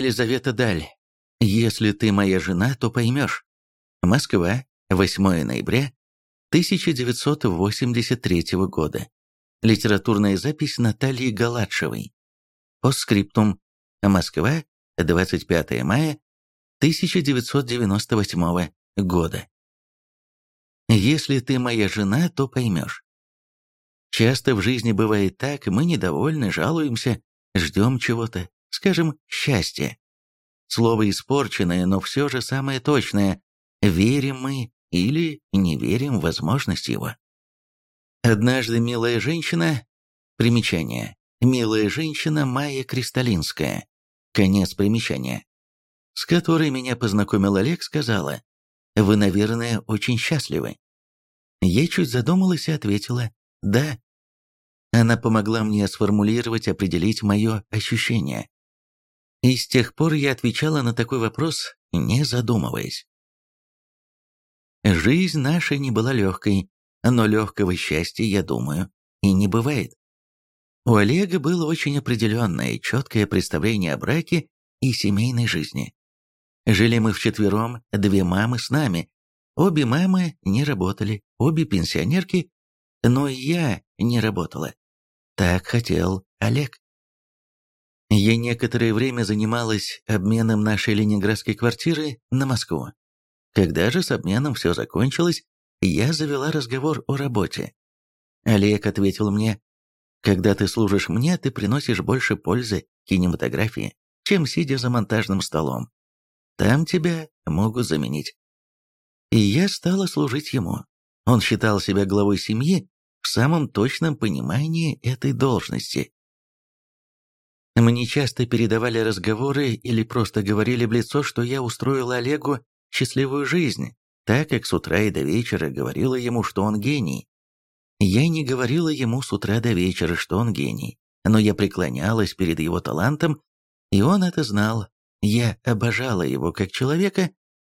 Елизавета Даль. Если ты моя жена, то поймешь. Москва, 8 ноября 1983 года. Литературная запись Натальи Галатшевой. Постскриптум. Москва, 25 мая 1998 года. Если ты моя жена, то поймешь. Часто в жизни бывает так, мы недовольны, жалуемся, ждем чего-то, скажем, счастья. Слово испорченное, но все же самое точное. Верим мы или не верим в возможность его. Однажды милая женщина... Примечание. Милая женщина Майя Кристалинская. Конец примечания. С которой меня познакомил Олег, сказала, «Вы, наверное, очень счастливы». Я чуть задумалась и ответила «Да». Она помогла мне сформулировать, определить мое ощущение. И с тех пор я отвечала на такой вопрос, не задумываясь. Жизнь наша не была легкой, но легкого счастья, я думаю, и не бывает. У Олега было очень определенное четкое представление о браке и семейной жизни. Жили мы вчетвером, две мамы с нами. Обе мамы не работали, обе пенсионерки, но я не работала. Так хотел Олег. Я некоторое время занималась обменом нашей ленинградской квартиры на Москву. Когда же с обменом все закончилось, я завела разговор о работе. Олег ответил мне, «Когда ты служишь мне, ты приносишь больше пользы кинематографии, чем сидя за монтажным столом. Там тебя могут заменить». И я стала служить ему. Он считал себя главой семьи в самом точном понимании этой должности. Мне часто передавали разговоры или просто говорили в лицо, что я устроила Олегу счастливую жизнь, так как с утра и до вечера говорила ему, что он гений. Я не говорила ему с утра до вечера, что он гений, но я преклонялась перед его талантом, и он это знал. Я обожала его как человека,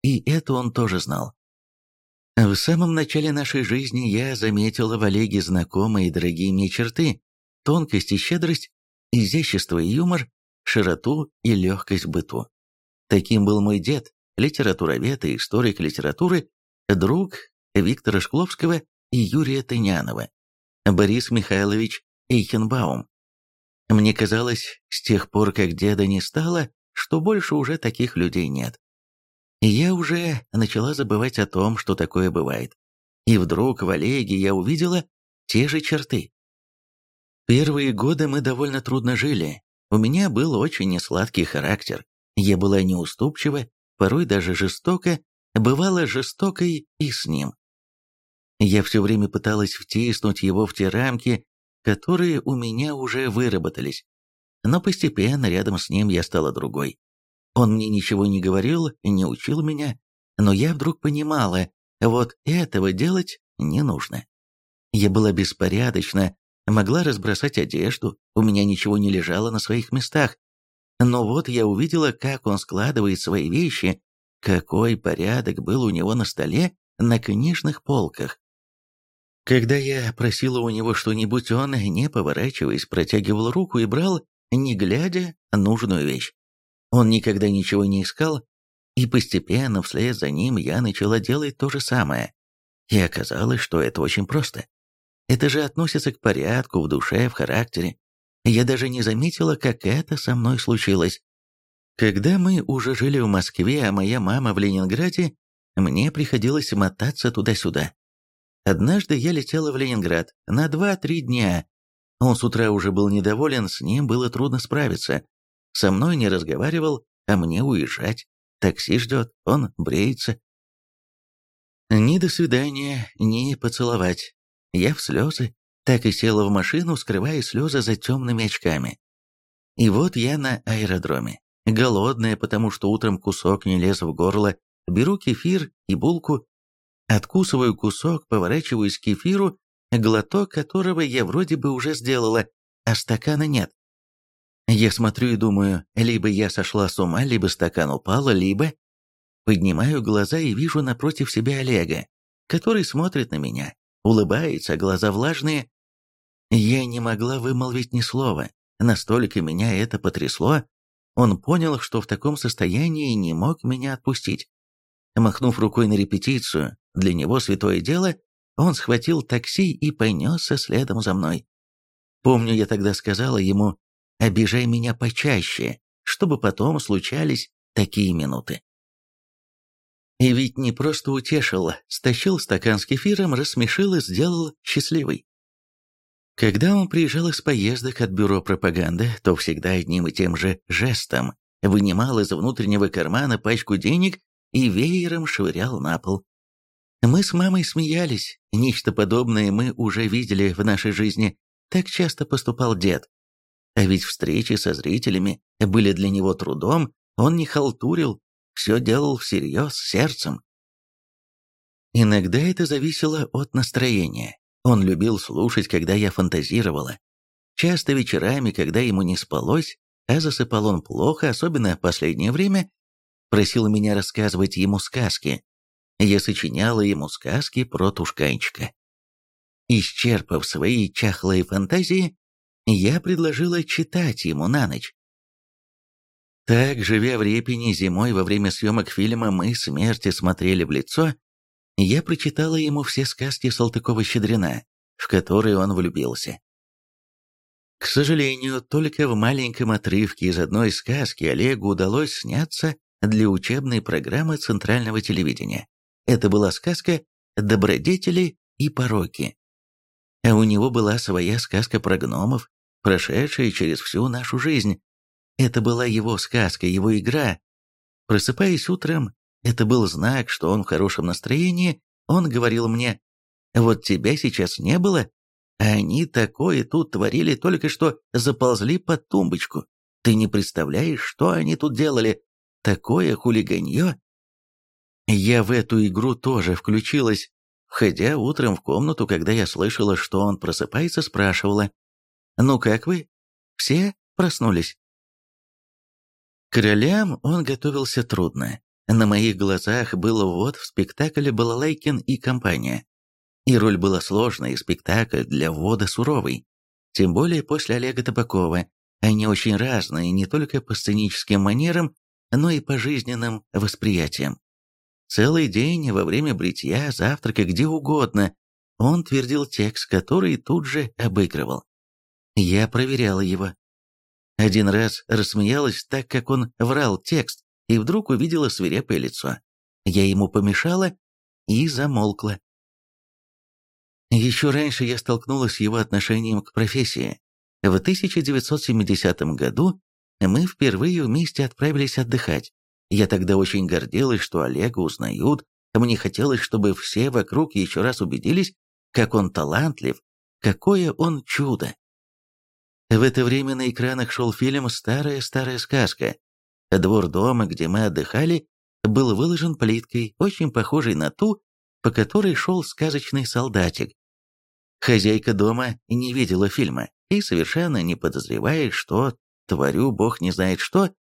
и это он тоже знал. В самом начале нашей жизни я заметила в Олеге знакомые и дорогие мне черты, тонкость и щедрость, изящество и юмор, широту и легкость быту. Таким был мой дед, литературовед и историк литературы, друг Виктора Шкловского и Юрия Тынянова, Борис Михайлович Эйхенбаум. Мне казалось, с тех пор, как деда не стало, что больше уже таких людей нет. Я уже начала забывать о том, что такое бывает. И вдруг в Олеге я увидела те же черты. Первые годы мы довольно трудно жили. У меня был очень несладкий характер. Я была неуступчива, порой даже жестоко, бывала жестокой и с ним. Я все время пыталась втиснуть его в те рамки, которые у меня уже выработались. Но постепенно рядом с ним я стала другой. Он мне ничего не говорил, не учил меня, но я вдруг понимала, вот этого делать не нужно. Я была беспорядочна, могла разбросать одежду, у меня ничего не лежало на своих местах, но вот я увидела, как он складывает свои вещи, какой порядок был у него на столе, на книжных полках. Когда я просила у него что-нибудь, он, не поворачиваясь, протягивал руку и брал, не глядя, нужную вещь. Он никогда ничего не искал, и постепенно вслед за ним я начала делать то же самое. И оказалось, что это очень просто. Это же относится к порядку в душе, в характере. Я даже не заметила, как это со мной случилось. Когда мы уже жили в Москве, а моя мама в Ленинграде, мне приходилось мотаться туда-сюда. Однажды я летела в Ленинград на 2-3 дня. Он с утра уже был недоволен, с ним было трудно справиться. Со мной не разговаривал, а мне уезжать. Такси ждет, он бреется. Ни до свидания, ни поцеловать. Я в слезы, так и села в машину, скрывая слезы за темными очками. И вот я на аэродроме, голодная, потому что утром кусок не лез в горло, беру кефир и булку, откусываю кусок, поворачиваюсь к кефиру, глоток которого я вроде бы уже сделала, а стакана нет. Я смотрю и думаю, либо я сошла с ума, либо стакан упал, либо... Поднимаю глаза и вижу напротив себя Олега, который смотрит на меня, улыбается, глаза влажные. Я не могла вымолвить ни слова, настолько меня это потрясло. Он понял, что в таком состоянии не мог меня отпустить. Махнув рукой на репетицию, для него святое дело, он схватил такси и понесся следом за мной. Помню, я тогда сказала ему «обижай меня почаще», чтобы потом случались такие минуты. И ведь не просто утешил, стащил стакан с кефиром, рассмешил и сделал счастливый. Когда он приезжал из поездок от бюро пропаганды, то всегда одним и тем же жестом вынимал из внутреннего кармана пачку денег и веером швырял на пол. Мы с мамой смеялись, нечто подобное мы уже видели в нашей жизни, так часто поступал дед. А ведь встречи со зрителями были для него трудом, он не халтурил, все делал всерьез, сердцем. Иногда это зависело от настроения. Он любил слушать, когда я фантазировала. Часто вечерами, когда ему не спалось, а засыпал он плохо, особенно последнее время, просил меня рассказывать ему сказки. Я сочиняла ему сказки про тушканчика. Исчерпав свои чахлые фантазии, я предложила читать ему на ночь. Так, живя в Репине зимой во время съемок фильма «Мы смерти смотрели в лицо», я прочитала ему все сказки Салтыкова-Щедрина, в которые он влюбился. К сожалению, только в маленьком отрывке из одной сказки Олегу удалось сняться для учебной программы Центрального телевидения. Это была сказка «Добродетели и пороки». А у него была своя сказка про гномов, прошедшая через всю нашу жизнь. Это была его сказка, его игра. Просыпаясь утром, это был знак, что он в хорошем настроении, он говорил мне, «Вот тебя сейчас не было, а они такое тут творили, только что заползли под тумбочку. Ты не представляешь, что они тут делали, такое хулиганье!» Я в эту игру тоже включилась, входя утром в комнату, когда я слышала, что он просыпается, спрашивала, «Ну как вы? Все проснулись?» К ролям он готовился трудно. На моих глазах был ввод в спектакль «Балалайкин и компания». И роль была сложная, и спектакль для ввода суровый. Тем более после Олега Табакова. Они очень разные не только по сценическим манерам, но и по жизненным восприятиям. Целый день, во время бритья, завтрака, где угодно, он твердил текст, который тут же обыгрывал. Я проверяла его. Один раз рассмеялась так, как он врал текст, и вдруг увидела свирепое лицо. Я ему помешала и замолкла. Еще раньше я столкнулась с его отношением к профессии. В 1970 году мы впервые вместе отправились отдыхать. Я тогда очень гордилась, что Олега узнают, мне хотелось, чтобы все вокруг еще раз убедились, как он талантлив, какое он чудо. В это время на экранах шел фильм «Старая-старая сказка», Двор дома, где мы отдыхали, был выложен плиткой, очень похожей на ту, по которой шел сказочный солдатик. Хозяйка дома не видела фильма и, совершенно не подозревая, что творю бог не знает что,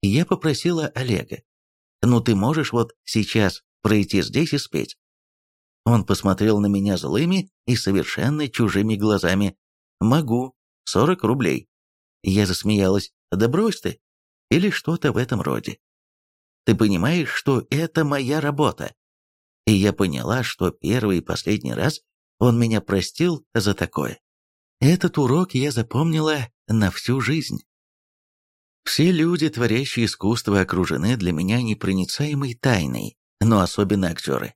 я попросила Олега, «Ну ты можешь вот сейчас пройти здесь и спеть?» Он посмотрел на меня злыми и совершенно чужими глазами. «Могу. Сорок рублей». Я засмеялась. «Да брось ты или что-то в этом роде. Ты понимаешь, что это моя работа. И я поняла, что первый и последний раз он меня простил за такое. Этот урок я запомнила на всю жизнь. Все люди, творящие искусство, окружены для меня непроницаемой тайной, но особенно актеры.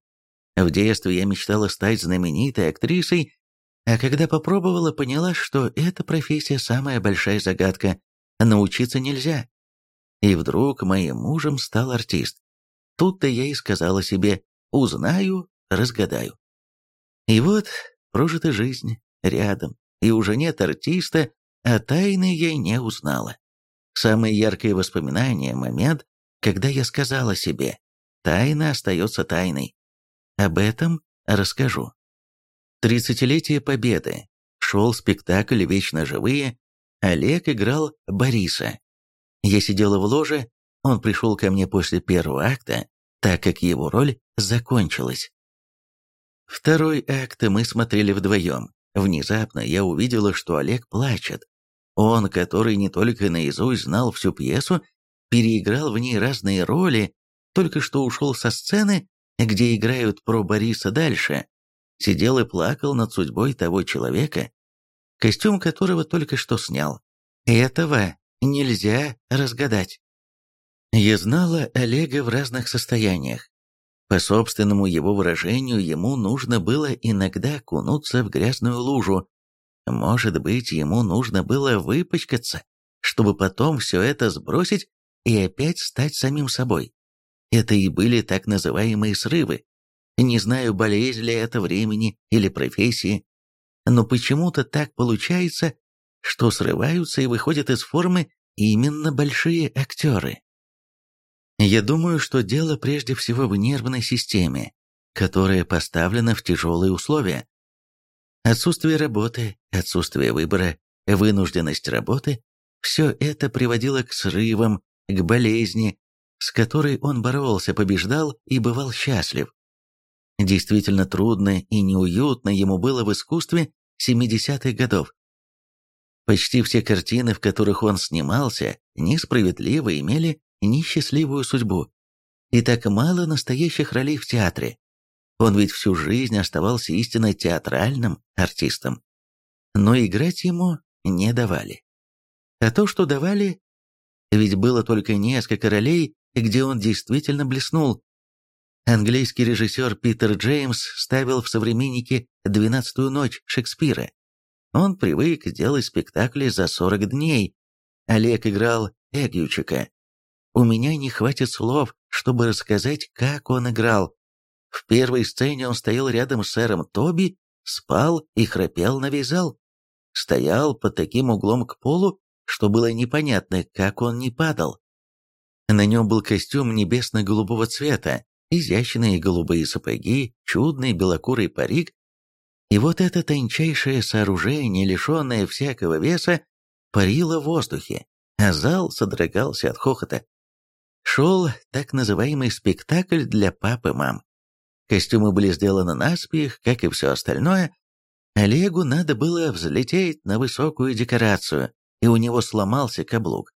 В детстве я мечтала стать знаменитой актрисой, а когда попробовала, поняла, что эта профессия самая большая загадка. Научиться нельзя. И вдруг моим мужем стал артист. Тут-то я и сказала себе «узнаю, разгадаю». И вот прожита жизнь рядом, и уже нет артиста, а тайны я не узнала. Самое яркое воспоминание – момент, когда я сказала себе «тайна остается тайной». Об этом расскажу. Тридцатилетие Победы. Шел спектакль «Вечно живые». Олег играл Бориса. Я сидела в ложе, он пришел ко мне после первого акта, так как его роль закончилась. Второй акт мы смотрели вдвоем. Внезапно я увидела, что Олег плачет. Он, который не только наизусть знал всю пьесу, переиграл в ней разные роли, только что ушел со сцены, где играют про Бориса дальше, сидел и плакал над судьбой того человека, костюм которого только что снял. Этого нельзя разгадать. Я знала Олега в разных состояниях. По собственному его выражению, ему нужно было иногда окунуться в грязную лужу. Может быть, ему нужно было выпачкаться, чтобы потом все это сбросить и опять стать самим собой. Это и были так называемые срывы. Не знаю, болезнь ли это времени или профессии, но почему-то так получается, что срываются и выходят из формы именно большие актеры. Я думаю, что дело прежде всего в нервной системе, которая поставлена в тяжелые условия. Отсутствие работы, отсутствие выбора, вынужденность работы – все это приводило к срывам, к болезни, с которой он боролся, побеждал и бывал счастлив. Действительно трудно и неуютно ему было в искусстве 70-х годов. Почти все картины, в которых он снимался, несправедливо имели несчастливую судьбу. И так мало настоящих ролей в театре. Он ведь всю жизнь оставался истинно театральным артистом. Но играть ему не давали. А то, что давали, ведь было только несколько ролей, где он действительно блеснул. Английский режиссер Питер Джеймс ставил в «Современнике» «Двенадцатую ночь» Шекспира. Он привык делать спектакли за 40 дней. Олег играл Эгючика. У меня не хватит слов, чтобы рассказать, как он играл. В первой сцене он стоял рядом с сэром Тоби, спал и храпел на весь зал. Стоял под таким углом к полу, что было непонятно, как он не падал. На нем был костюм небесно-голубого цвета, изящные голубые сапоги, чудный белокурый парик. И вот это тончайшее сооружение, лишенное всякого веса, парило в воздухе, а зал содрогался от хохота. Шел так называемый спектакль для папы мам. Костюмы были сделаны наспех, как и все остальное. Олегу надо было взлететь на высокую декорацию, и у него сломался каблук.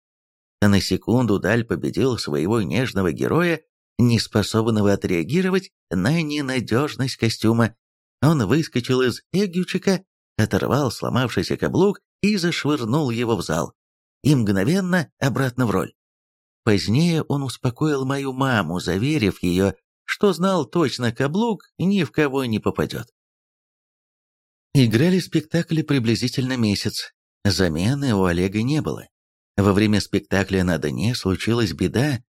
На секунду Даль победил своего нежного героя, не способного отреагировать на ненадежность костюма. Он выскочил из эгючика, оторвал сломавшийся каблук и зашвырнул его в зал. И мгновенно обратно в роль. Позднее он успокоил мою маму, заверив ее, что знал точно каблук ни в кого не попадет. Играли спектакли приблизительно месяц. Замены у Олега не было. Во время спектакля на Доне случилась беда.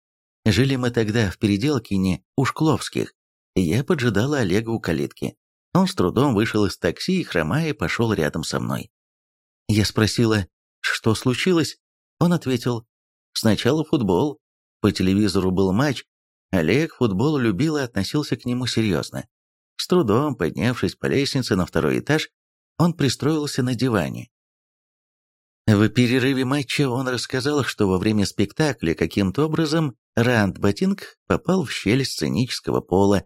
Жили мы тогда в Переделкине у Шкловских. Я поджидала Олега у калитки. Он с трудом вышел из такси и, хромая, пошел рядом со мной. Я спросила, что случилось? Он ответил, Сначала футбол. По телевизору был матч. Олег футбол любил и относился к нему серьезно. С трудом поднявшись по лестнице на второй этаж, он пристроился на диване. В перерыве матча он рассказал, что во время спектакля каким-то образом Ранд Ботинг попал в щель сценического пола.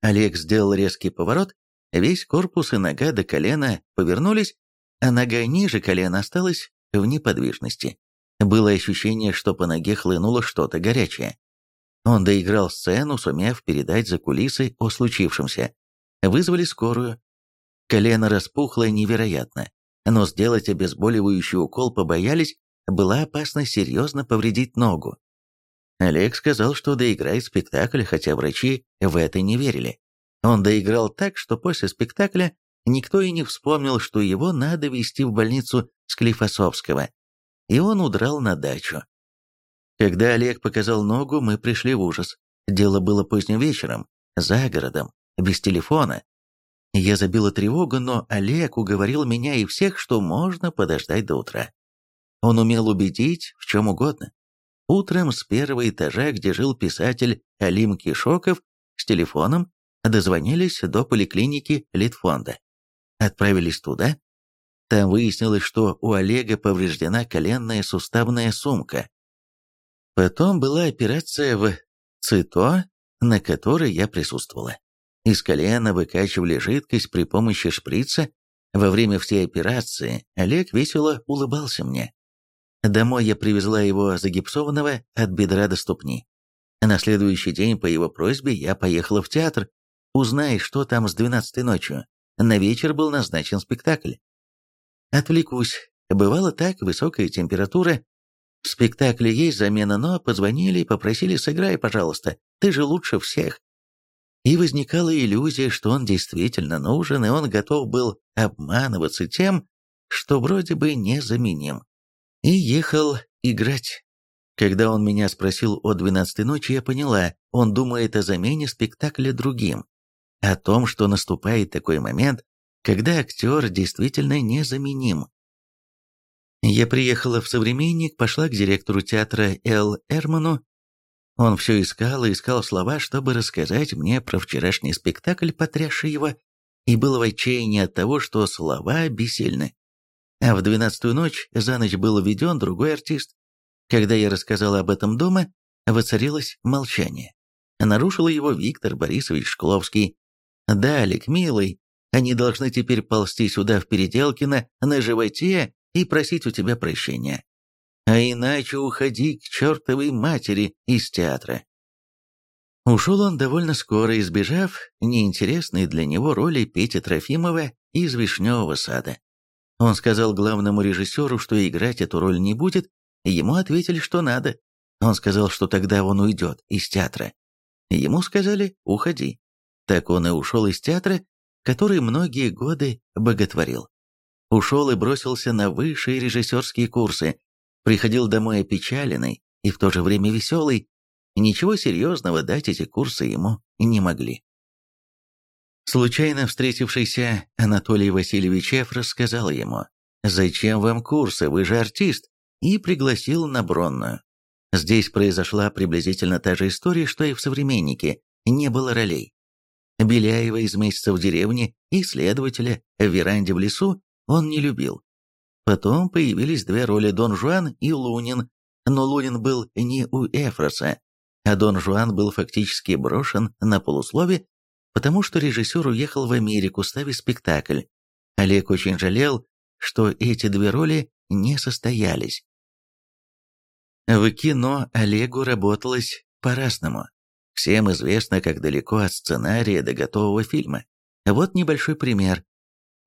Олег сделал резкий поворот, весь корпус и нога до колена повернулись, а нога ниже колена осталась в неподвижности. Было ощущение, что по ноге хлынуло что-то горячее. Он доиграл сцену, сумев передать за кулисы о случившемся. Вызвали скорую. Колено распухло невероятно, но сделать обезболивающий укол побоялись, была опасность серьезно повредить ногу. Олег сказал, что доиграет спектакль, хотя врачи в это не верили. Он доиграл так, что после спектакля никто и не вспомнил, что его надо везти в больницу Склифосовского и он удрал на дачу. Когда Олег показал ногу, мы пришли в ужас. Дело было поздним вечером, за городом, без телефона. Я забила тревогу, но Олег уговорил меня и всех, что можно подождать до утра. Он умел убедить в чем угодно. Утром с первого этажа, где жил писатель Алим Кишоков, с телефоном дозвонились до поликлиники Литфонда. Отправились туда, там выяснилось, что у Олега повреждена коленная суставная сумка. Потом была операция в ЦИТО, на которой я присутствовала. Из колена выкачивали жидкость при помощи шприца. Во время всей операции Олег весело улыбался мне. Домой я привезла его загипсованного от бедра до ступни. На следующий день по его просьбе я поехала в театр, узнай, что там с двенадцатой ночью. На вечер был назначен спектакль. Отвлекусь. Бывало так, высокая температура. В спектакле есть замена, но позвонили и попросили «сыграй, пожалуйста, ты же лучше всех». И возникала иллюзия, что он действительно нужен, и он готов был обманываться тем, что вроде бы незаменим. И ехал играть. Когда он меня спросил о двенадцатой ночи, я поняла, он думает о замене спектакля другим, о том, что наступает такой момент, когда актер действительно незаменим. Я приехала в «Современник», пошла к директору театра Эл Эрману. Он все искал и искал слова, чтобы рассказать мне про вчерашний спектакль, потрясший его, и был в отчаянии от того, что слова бессильны. А в двенадцатую ночь за ночь был введен другой артист. Когда я рассказала об этом дома, воцарилось молчание. Нарушил его Виктор Борисович Шкловский. «Да, Алик, милый, они должны теперь ползти сюда в Переделкино на животе и просить у тебя прощения. А иначе уходи к чертовой матери из театра». Ушел он довольно скоро, избежав неинтересной для него роли Пети Трофимова из «Вишневого сада». Он сказал главному режиссеру, что играть эту роль не будет, ему ответили, что надо. Он сказал, что тогда он уйдет из театра. Ему сказали «уходи». Так он и ушел из театра, который многие годы боготворил. Ушел и бросился на высшие режиссерские курсы, приходил домой опечаленный и в то же время веселый. Ничего серьезного дать эти курсы ему не могли. Случайно встретившийся Анатолий Васильевич Эфрос сказал ему, «Зачем вам курсы, вы же артист?» и пригласил на Бронную. Здесь произошла приблизительно та же история, что и в «Современнике», не было ролей. Беляева из «Месяца в деревне» и следователя в веранде в лесу он не любил. Потом появились две роли Дон Жуан и Лунин, но Лунин был не у Эфроса, а Дон Жуан был фактически брошен на полуслове потому что режиссер уехал в Америку ставить спектакль. Олег очень жалел, что эти две роли не состоялись. В кино Олегу работалось по-разному. Всем известно, как далеко от сценария до готового фильма. Вот небольшой пример.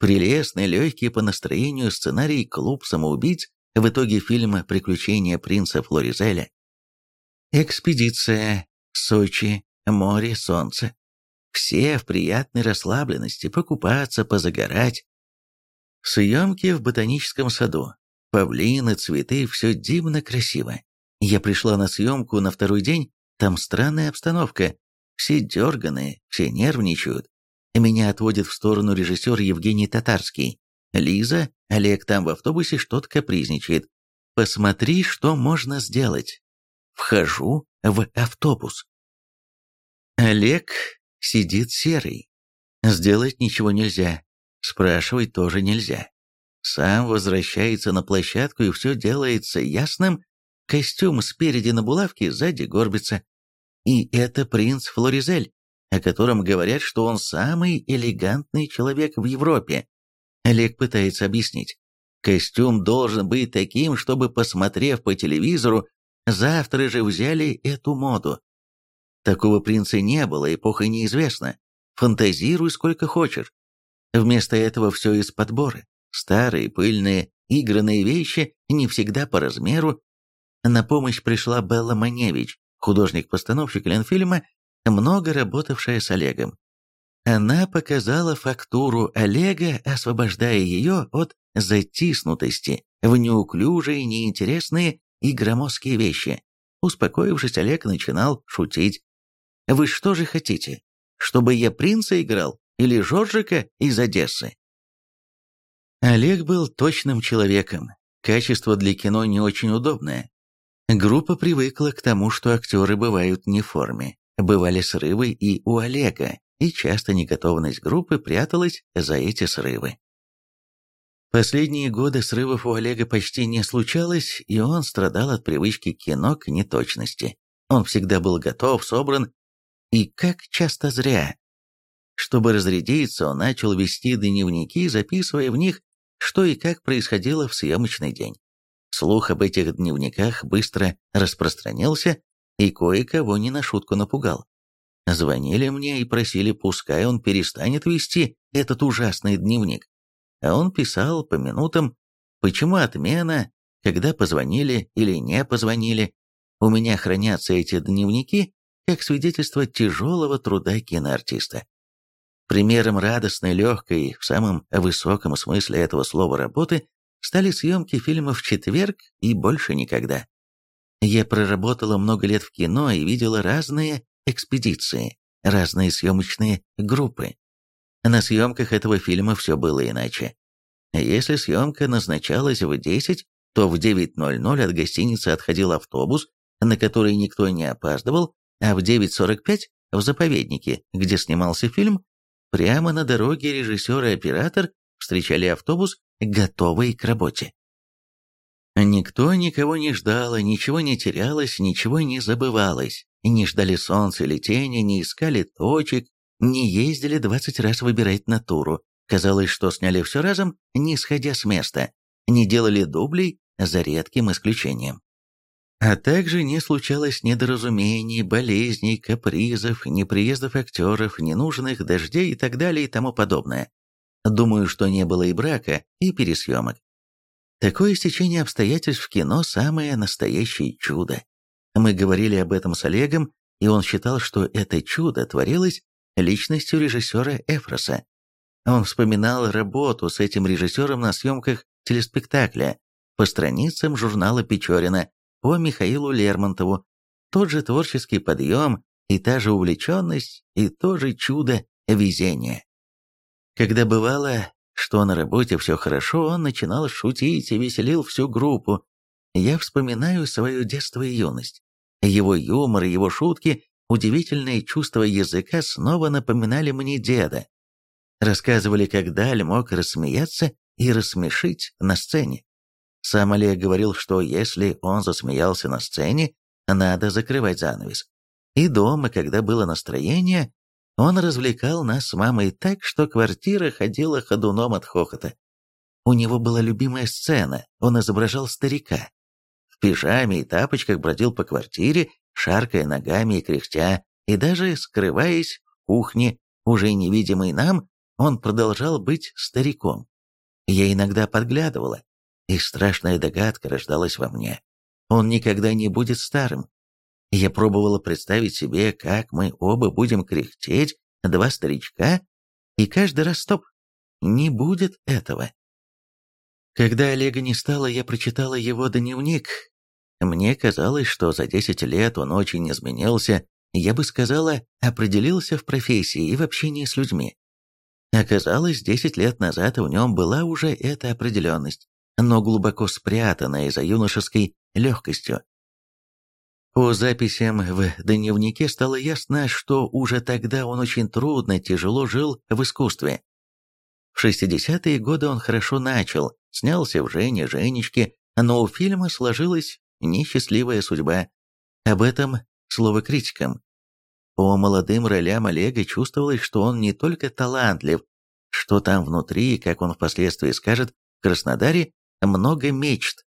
Прелестный, легкий по настроению сценарий «Клуб самоубийц» в итоге фильма «Приключения принца Флоризеля». Экспедиция, Сочи, море, солнце. Все в приятной расслабленности, покупаться, позагорать. Съемки в ботаническом саду. Павлины, цветы, все дивно красиво. Я пришла на съемку на второй день, там странная обстановка. Все дерганые, все нервничают. Меня отводит в сторону режиссер Евгений Татарский. Лиза, Олег там в автобусе что-то капризничает. Посмотри, что можно сделать. Вхожу в автобус. Олег сидит серый. Сделать ничего нельзя, спрашивать тоже нельзя. Сам возвращается на площадку и все делается ясным, костюм спереди на булавке, сзади горбится. И это принц Флоризель, о котором говорят, что он самый элегантный человек в Европе. Олег пытается объяснить. Костюм должен быть таким, чтобы, посмотрев по телевизору, завтра же взяли эту моду. Такого принца не было, эпоха неизвестна. Фантазируй сколько хочешь. Вместо этого все из подбора. Старые, пыльные, игранные вещи, не всегда по размеру. На помощь пришла Белла Маневич, художник-постановщик Ленфильма, много работавшая с Олегом. Она показала фактуру Олега, освобождая ее от затиснутости в неуклюжие, неинтересные и громоздкие вещи. Успокоившись, Олег начинал шутить. Вы что же хотите? Чтобы я принца играл или Жоржика из Одессы?» Олег был точным человеком. Качество для кино не очень удобное. Группа привыкла к тому, что актеры бывают не в форме. Бывали срывы и у Олега, и часто неготовность группы пряталась за эти срывы. Последние годы срывов у Олега почти не случалось, и он страдал от привычки кино к неточности. Он всегда был готов, собран и как часто зря. Чтобы разрядиться, он начал вести дневники, записывая в них, что и как происходило в съемочный день. Слух об этих дневниках быстро распространился и кое-кого не на шутку напугал. Звонили мне и просили, пускай он перестанет вести этот ужасный дневник. А он писал по минутам, почему отмена, когда позвонили или не позвонили. У меня хранятся эти дневники как свидетельство тяжелого труда киноартиста. Примером радостной, легкой, в самом высоком смысле этого слова работы стали съемки фильмов четверг и больше никогда. Я проработала много лет в кино и видела разные экспедиции, разные съемочные группы. На съемках этого фильма все было иначе. Если съемка назначалась в 10, то в 9.00 от гостиницы отходил автобус, на который никто не опаздывал, а в 9.45 в заповеднике, где снимался фильм, прямо на дороге режиссер и оператор встречали автобус готовые к работе. Никто никого не ждал, ничего не терялось, ничего не забывалось. Не ждали солнца или тени, не искали точек, не ездили двадцать раз выбирать натуру. Казалось, что сняли все разом, не сходя с места. Не делали дублей, за редким исключением. А также не случалось недоразумений, болезней, капризов, неприездов актеров, ненужных дождей и так далее и тому подобное. Думаю, что не было и брака, и пересъемок. Такое стечение обстоятельств в кино – самое настоящее чудо. Мы говорили об этом с Олегом, и он считал, что это чудо творилось личностью режиссера Эфроса. Он вспоминал работу с этим режиссером на съемках телеспектакля по страницам журнала Печорина по Михаилу Лермонтову. Тот же творческий подъем и та же увлеченность, и то же чудо везения. Когда бывало, что на работе все хорошо, он начинал шутить и веселил всю группу. Я вспоминаю свое детство и юность. Его юмор и его шутки, удивительное чувство языка снова напоминали мне деда. Рассказывали, как Даль мог рассмеяться и рассмешить на сцене. Сам Олег говорил, что если он засмеялся на сцене, надо закрывать занавес. И дома, когда было настроение, он развлекал нас с мамой так, что квартира ходила ходуном от хохота. У него была любимая сцена, он изображал старика. В пижаме и тапочках бродил по квартире, шаркая ногами и кряхтя, и даже скрываясь в кухне, уже невидимый нам, он продолжал быть стариком. Я иногда подглядывала, и страшная догадка рождалась во мне. Он никогда не будет старым, я пробовала представить себе, как мы оба будем кряхтеть, два старичка, и каждый раз стоп. Не будет этого. Когда Олега не стало, я прочитала его дневник. Мне казалось, что за 10 лет он очень изменился, я бы сказала, определился в профессии и в общении с людьми. Оказалось, 10 лет назад в нем была уже эта определенность, но глубоко спрятанная за юношеской легкостью. По записям в дневнике стало ясно, что уже тогда он очень трудно, тяжело жил в искусстве. В 60-е годы он хорошо начал, снялся в «Жене», «Женечке», но у фильма сложилась несчастливая судьба. Об этом слово критикам. По молодым ролям Олега чувствовалось, что он не только талантлив, что там внутри, как он впоследствии скажет, в Краснодаре много мечт,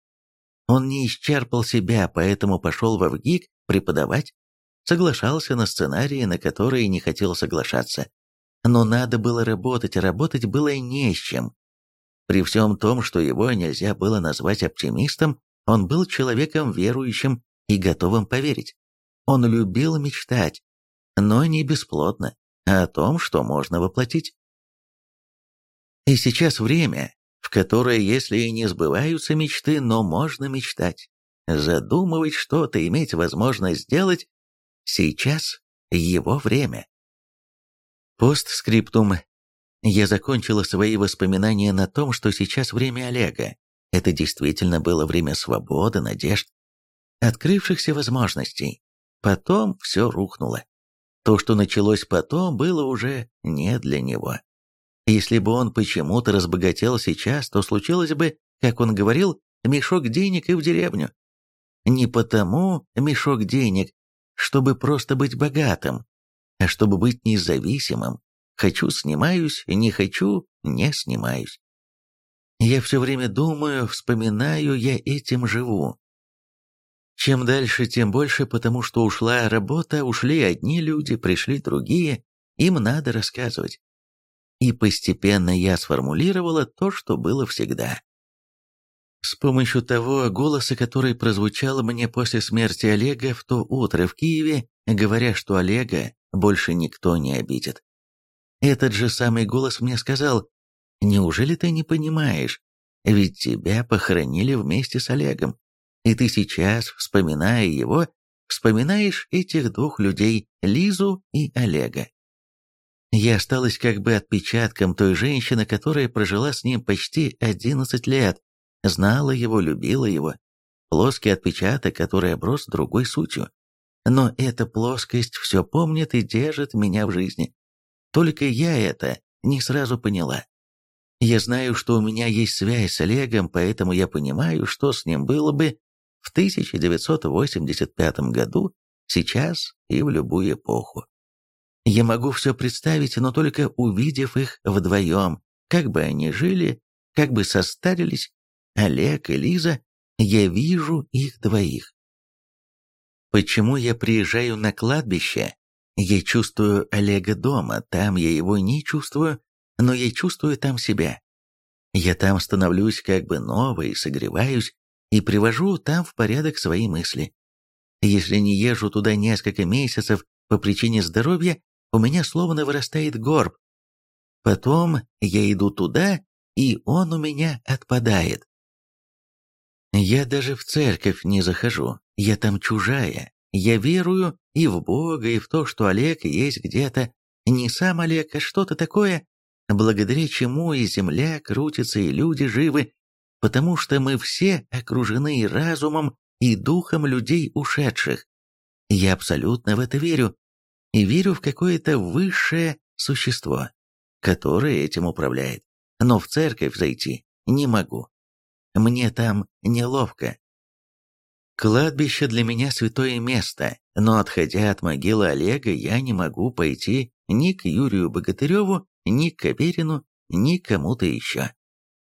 он не исчерпал себя, поэтому пошел в ВГИК преподавать, соглашался на сценарии, на которые не хотел соглашаться. Но надо было работать, а работать было не с чем. При всем том, что его нельзя было назвать оптимистом, он был человеком верующим и готовым поверить. Он любил мечтать, но не бесплотно, а о том, что можно воплотить. И сейчас время, в которое, если и не сбываются мечты, но можно мечтать, задумывать что-то, иметь возможность сделать, сейчас его время. Постскриптум. Я закончила свои воспоминания на том, что сейчас время Олега. Это действительно было время свободы, надежд, открывшихся возможностей. Потом все рухнуло. То, что началось потом, было уже не для него. Если бы он почему-то разбогател сейчас, то случилось бы, как он говорил, мешок денег и в деревню. Не потому мешок денег, чтобы просто быть богатым, а чтобы быть независимым. Хочу – снимаюсь, не хочу – не снимаюсь. Я все время думаю, вспоминаю, я этим живу. Чем дальше, тем больше, потому что ушла работа, ушли одни люди, пришли другие, им надо рассказывать. И постепенно я сформулировала то, что было всегда. С помощью того голоса, который прозвучал мне после смерти Олега в то утро в Киеве, говоря, что Олега больше никто не обидит. Этот же самый голос мне сказал, «Неужели ты не понимаешь? Ведь тебя похоронили вместе с Олегом, и ты сейчас, вспоминая его, вспоминаешь этих двух людей, Лизу и Олега. Я осталась как бы отпечатком той женщины, которая прожила с ним почти 11 лет, знала его, любила его. Плоский отпечаток, который оброс другой сутью. Но эта плоскость все помнит и держит меня в жизни. Только я это не сразу поняла. Я знаю, что у меня есть связь с Олегом, поэтому я понимаю, что с ним было бы в 1985 году, сейчас и в любую эпоху. Я могу все представить, но только увидев их вдвоем, как бы они жили, как бы состарились, Олег и Лиза, я вижу их двоих. Почему я приезжаю на кладбище? Я чувствую Олега дома, там я его не чувствую, но я чувствую там себя. Я там становлюсь как бы новой, согреваюсь и привожу там в порядок свои мысли. Если не езжу туда несколько месяцев по причине здоровья, у меня словно вырастает горб. Потом я иду туда, и он у меня отпадает. Я даже в церковь не захожу, я там чужая. Я верую и в Бога, и в то, что Олег есть где-то. Не сам Олег, а что-то такое, благодаря чему и земля крутится, и люди живы, потому что мы все окружены и разумом, и духом людей ушедших. Я абсолютно в это верю, и верю в какое-то высшее существо, которое этим управляет. Но в церковь зайти не могу. Мне там неловко. Кладбище для меня святое место, но отходя от могилы Олега, я не могу пойти ни к Юрию Богатыреву, ни к Каверину, ни к кому-то еще.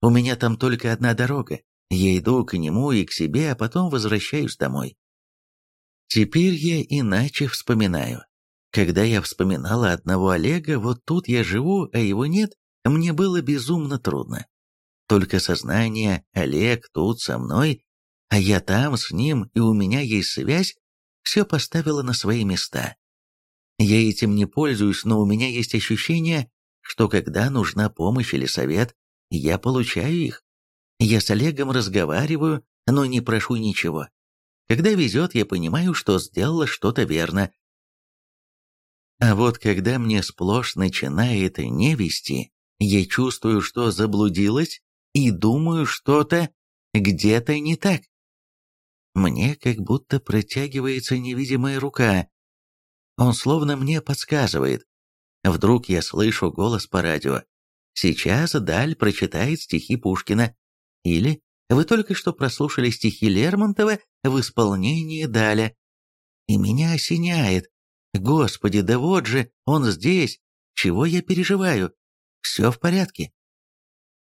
У меня там только одна дорога. Я иду к нему и к себе, а потом возвращаюсь домой. Теперь я иначе вспоминаю. Когда я вспоминала одного Олега, вот тут я живу, а его нет, мне было безумно трудно. Только сознание «Олег тут со мной», а я там с ним, и у меня есть связь, все поставило на свои места. Я этим не пользуюсь, но у меня есть ощущение, что когда нужна помощь или совет, я получаю их. Я с Олегом разговариваю, но не прошу ничего. Когда везет, я понимаю, что сделала что-то верно. А вот когда мне сплошь начинает не вести, я чувствую, что заблудилась, и думаю, что-то где-то не так. Мне как будто протягивается невидимая рука. Он словно мне подсказывает. Вдруг я слышу голос по радио. Сейчас Даль прочитает стихи Пушкина. Или вы только что прослушали стихи Лермонтова в исполнении Даля. И меня осеняет. Господи, да вот же, он здесь. Чего я переживаю? Все в порядке.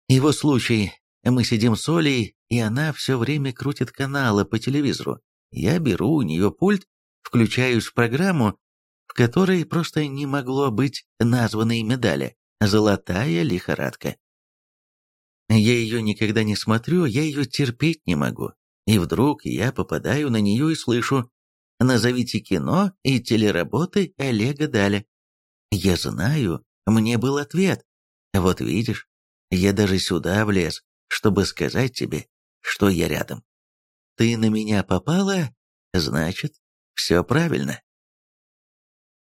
Его случай. Мы сидим с Олей, и она все время крутит каналы по телевизору. Я беру у нее пульт, включаюсь в программу, в которой просто не могло быть названной медали «Золотая лихорадка». Я ее никогда не смотрю, я ее терпеть не могу. И вдруг я попадаю на нее и слышу «Назовите кино и телеработы Олега Даля». Я знаю, мне был ответ. Вот видишь, я даже сюда влез, чтобы сказать тебе, что я рядом. Ты на меня попала, значит, все правильно.